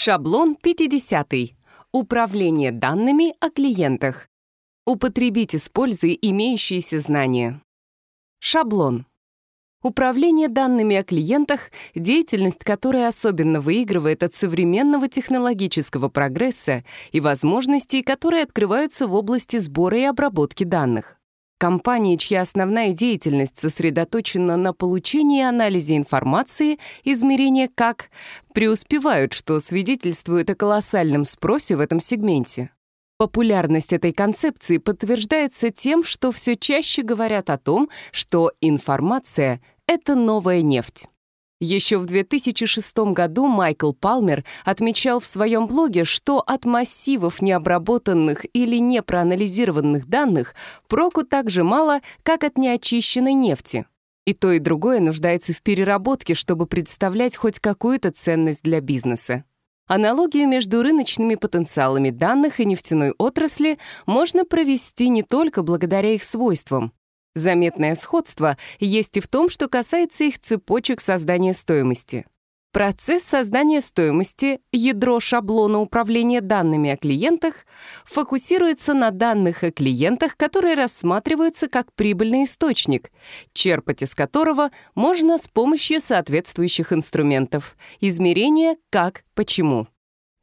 Шаблон 50. Управление данными о клиентах. Употребите с пользой имеющиеся знания. Шаблон. Управление данными о клиентах — деятельность, которая особенно выигрывает от современного технологического прогресса и возможностей, которые открываются в области сбора и обработки данных. Компании, чья основная деятельность сосредоточена на получении и анализе информации, измерения как преуспевают, что свидетельствует о колоссальном спросе в этом сегменте. Популярность этой концепции подтверждается тем, что все чаще говорят о том, что информация — это новая нефть. Еще в 2006 году Майкл Палмер отмечал в своем блоге, что от массивов необработанных или не проанализированных данных проку так же мало, как от неочищенной нефти. И то, и другое нуждается в переработке, чтобы представлять хоть какую-то ценность для бизнеса. Аналогию между рыночными потенциалами данных и нефтяной отрасли можно провести не только благодаря их свойствам. Заметное сходство есть и в том, что касается их цепочек создания стоимости. Процесс создания стоимости, ядро шаблона управления данными о клиентах, фокусируется на данных о клиентах, которые рассматриваются как прибыльный источник, черпать из которого можно с помощью соответствующих инструментов. Измерения «как», «почему».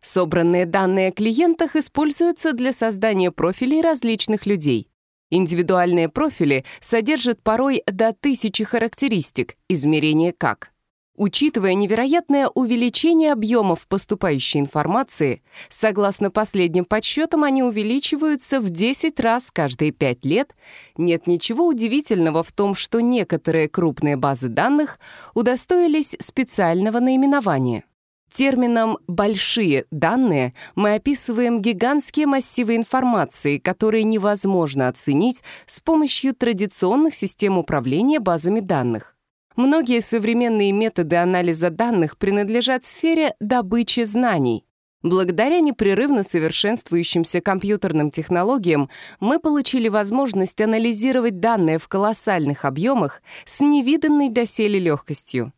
Собранные данные о клиентах используются для создания профилей различных людей. Индивидуальные профили содержат порой до тысячи характеристик, измерения как. Учитывая невероятное увеличение объемов поступающей информации, согласно последним подсчетам, они увеличиваются в 10 раз каждые 5 лет, нет ничего удивительного в том, что некоторые крупные базы данных удостоились специального наименования. Термином «большие данные» мы описываем гигантские массивы информации, которые невозможно оценить с помощью традиционных систем управления базами данных. Многие современные методы анализа данных принадлежат сфере добычи знаний. Благодаря непрерывно совершенствующимся компьютерным технологиям мы получили возможность анализировать данные в колоссальных объемах с невиданной доселе легкостью.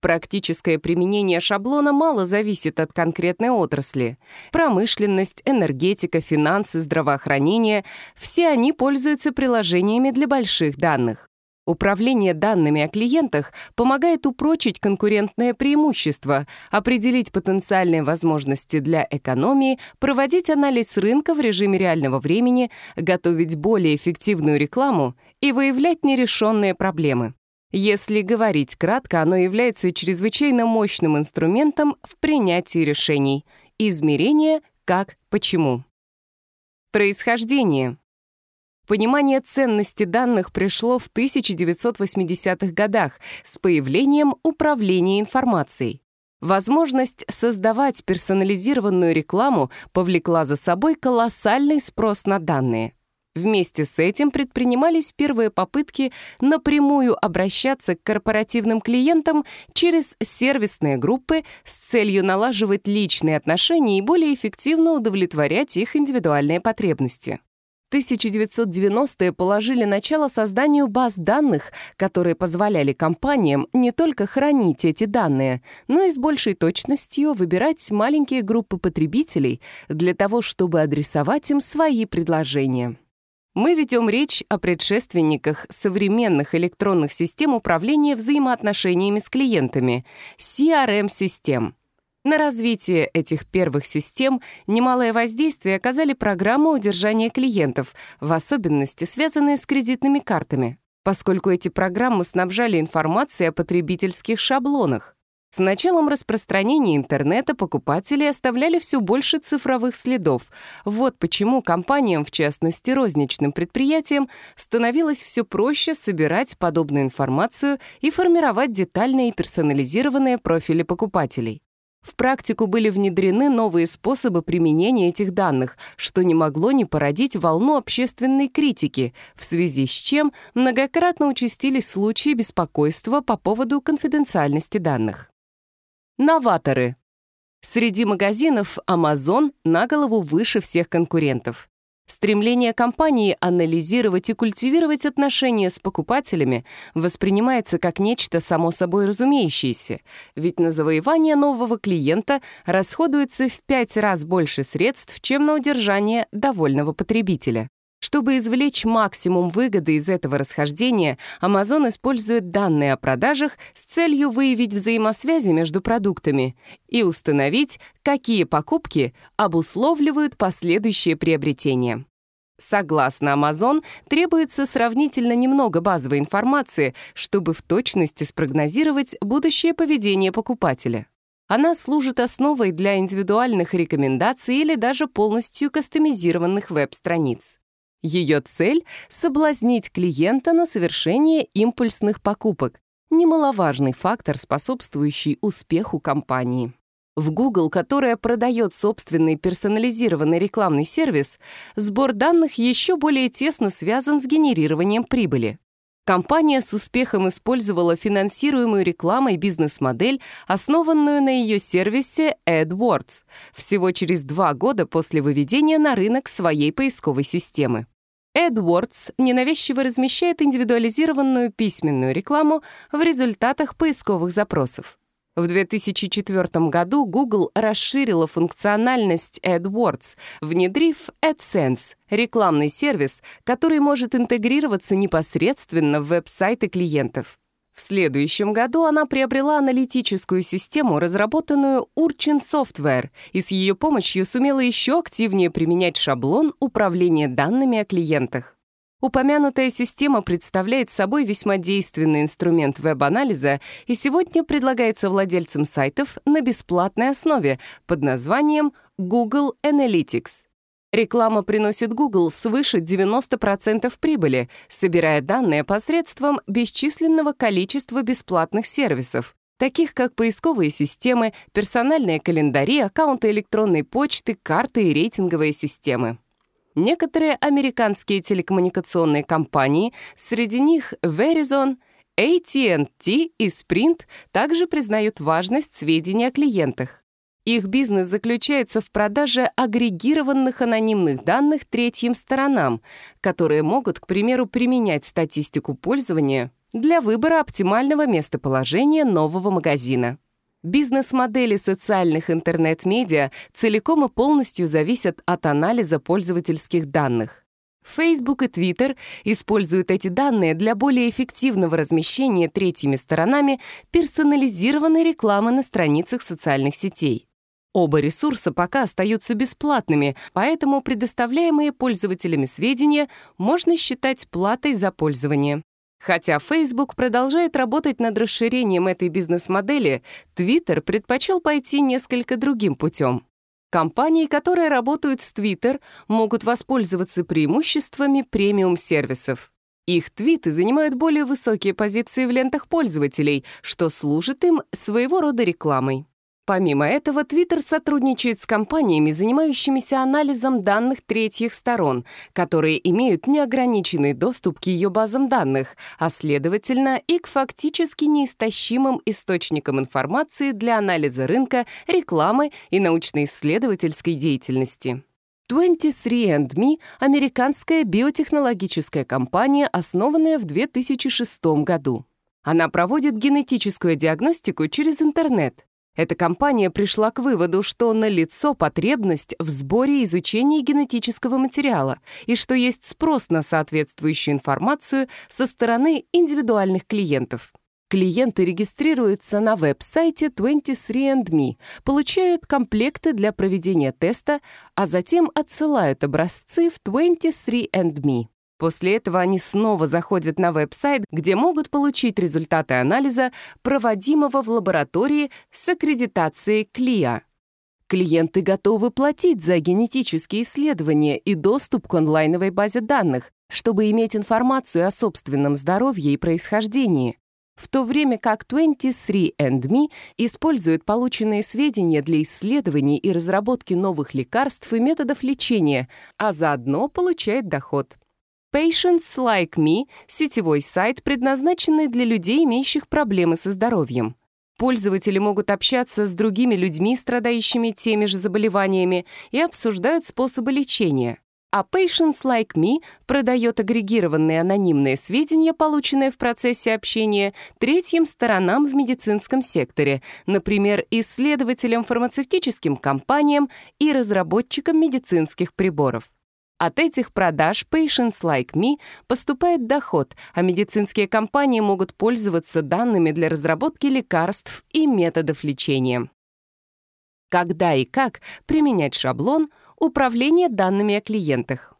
Практическое применение шаблона мало зависит от конкретной отрасли. Промышленность, энергетика, финансы, здравоохранение — все они пользуются приложениями для больших данных. Управление данными о клиентах помогает упрочить конкурентное преимущество, определить потенциальные возможности для экономии, проводить анализ рынка в режиме реального времени, готовить более эффективную рекламу и выявлять нерешенные проблемы. Если говорить кратко, оно является чрезвычайно мощным инструментом в принятии решений. Измерение как почему. Происхождение. Понимание ценности данных пришло в 1980-х годах с появлением управления информацией. Возможность создавать персонализированную рекламу повлекла за собой колоссальный спрос на данные. Вместе с этим предпринимались первые попытки напрямую обращаться к корпоративным клиентам через сервисные группы с целью налаживать личные отношения и более эффективно удовлетворять их индивидуальные потребности. 1990-е положили начало созданию баз данных, которые позволяли компаниям не только хранить эти данные, но и с большей точностью выбирать маленькие группы потребителей для того, чтобы адресовать им свои предложения. Мы ведем речь о предшественниках современных электронных систем управления взаимоотношениями с клиентами — CRM-систем. На развитие этих первых систем немалое воздействие оказали программы удержания клиентов, в особенности связанные с кредитными картами, поскольку эти программы снабжали информацией о потребительских шаблонах. С началом распространения интернета покупатели оставляли все больше цифровых следов. Вот почему компаниям, в частности розничным предприятиям, становилось все проще собирать подобную информацию и формировать детальные персонализированные профили покупателей. В практику были внедрены новые способы применения этих данных, что не могло не породить волну общественной критики, в связи с чем многократно участились случаи беспокойства по поводу конфиденциальности данных. Новаторы. Среди магазинов Amazon на голову выше всех конкурентов. Стремление компании анализировать и культивировать отношения с покупателями воспринимается как нечто само собой разумеющееся, ведь на завоевание нового клиента расходуется в пять раз больше средств, чем на удержание довольного потребителя. Чтобы извлечь максимум выгоды из этого расхождения, Amazon использует данные о продажах с целью выявить взаимосвязи между продуктами и установить, какие покупки обусловливают последующее приобретение. Согласно Amazon, требуется сравнительно немного базовой информации, чтобы в точности спрогнозировать будущее поведение покупателя. Она служит основой для индивидуальных рекомендаций или даже полностью кастомизированных веб-страниц. Ее цель — соблазнить клиента на совершение импульсных покупок, немаловажный фактор, способствующий успеху компании. В Google, которая продает собственный персонализированный рекламный сервис, сбор данных еще более тесно связан с генерированием прибыли. Компания с успехом использовала финансируемую рекламой бизнес-модель, основанную на ее сервисе AdWords, всего через два года после выведения на рынок своей поисковой системы. AdWords ненавязчиво размещает индивидуализированную письменную рекламу в результатах поисковых запросов. В 2004 году Google расширила функциональность AdWords, внедрив AdSense — рекламный сервис, который может интегрироваться непосредственно в веб-сайты клиентов. В следующем году она приобрела аналитическую систему, разработанную Urchin Software, и с ее помощью сумела еще активнее применять шаблон управления данными о клиентах. Упомянутая система представляет собой весьма действенный инструмент веб-анализа и сегодня предлагается владельцам сайтов на бесплатной основе под названием Google Analytics. Реклама приносит Google свыше 90% прибыли, собирая данные посредством бесчисленного количества бесплатных сервисов, таких как поисковые системы, персональные календари, аккаунты электронной почты, карты и рейтинговые системы. Некоторые американские телекоммуникационные компании, среди них Verizon, AT&T и Sprint, также признают важность сведений о клиентах. Их бизнес заключается в продаже агрегированных анонимных данных третьим сторонам, которые могут, к примеру, применять статистику пользования для выбора оптимального местоположения нового магазина. Бизнес-модели социальных интернет-медиа целиком и полностью зависят от анализа пользовательских данных. Facebook и Twitter используют эти данные для более эффективного размещения третьими сторонами персонализированной рекламы на страницах социальных сетей. Оба ресурса пока остаются бесплатными, поэтому предоставляемые пользователями сведения можно считать платой за пользование. Хотя Facebook продолжает работать над расширением этой бизнес-модели, Twitter предпочел пойти несколько другим путем. Компании, которые работают с Twitter, могут воспользоваться преимуществами премиум-сервисов. Их твиты занимают более высокие позиции в лентах пользователей, что служит им своего рода рекламой. Помимо этого, Twitter сотрудничает с компаниями, занимающимися анализом данных третьих сторон, которые имеют неограниченный доступ к ее базам данных, а следовательно и к фактически неистощимым источникам информации для анализа рынка, рекламы и научно-исследовательской деятельности. 23andMe — американская биотехнологическая компания, основанная в 2006 году. Она проводит генетическую диагностику через интернет. Эта компания пришла к выводу, что налицо потребность в сборе и изучении генетического материала и что есть спрос на соответствующую информацию со стороны индивидуальных клиентов. Клиенты регистрируются на веб-сайте 23andMe, получают комплекты для проведения теста, а затем отсылают образцы в 23andMe. После этого они снова заходят на веб-сайт, где могут получить результаты анализа, проводимого в лаборатории с аккредитацией КЛИА. Клиенты готовы платить за генетические исследования и доступ к онлайновой базе данных, чтобы иметь информацию о собственном здоровье и происхождении, в то время как 23andMe использует полученные сведения для исследований и разработки новых лекарств и методов лечения, а заодно получает доход. Patients Like Me — сетевой сайт, предназначенный для людей, имеющих проблемы со здоровьем. Пользователи могут общаться с другими людьми, страдающими теми же заболеваниями, и обсуждают способы лечения. А Patients Like Me продает агрегированные анонимные сведения, полученные в процессе общения, третьим сторонам в медицинском секторе, например, исследователям, фармацевтическим компаниям и разработчикам медицинских приборов. От этих продаж Patients Like Me поступает доход, а медицинские компании могут пользоваться данными для разработки лекарств и методов лечения. Когда и как применять шаблон «Управление данными о клиентах».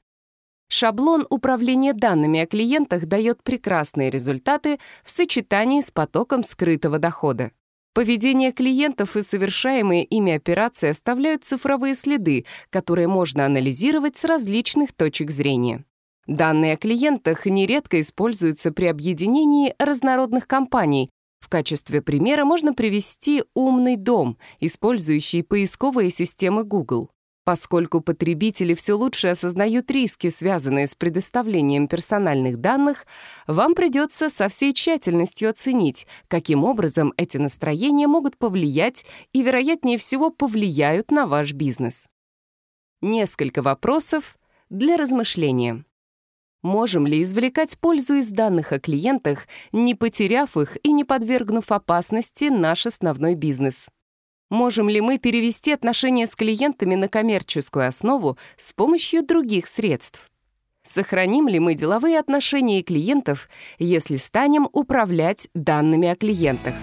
Шаблон управления данными о клиентах дает прекрасные результаты в сочетании с потоком скрытого дохода. Поведение клиентов и совершаемые ими операции оставляют цифровые следы, которые можно анализировать с различных точек зрения. Данные о клиентах нередко используются при объединении разнородных компаний. В качестве примера можно привести «Умный дом», использующий поисковые системы Google поскольку потребители все лучше осознают риски, связанные с предоставлением персональных данных, вам придется со всей тщательностью оценить, каким образом эти настроения могут повлиять и, вероятнее всего, повлияют на ваш бизнес. Несколько вопросов для размышления. Можем ли извлекать пользу из данных о клиентах, не потеряв их и не подвергнув опасности наш основной бизнес? Можем ли мы перевести отношения с клиентами на коммерческую основу с помощью других средств? Сохраним ли мы деловые отношения клиентов, если станем управлять данными о клиентах?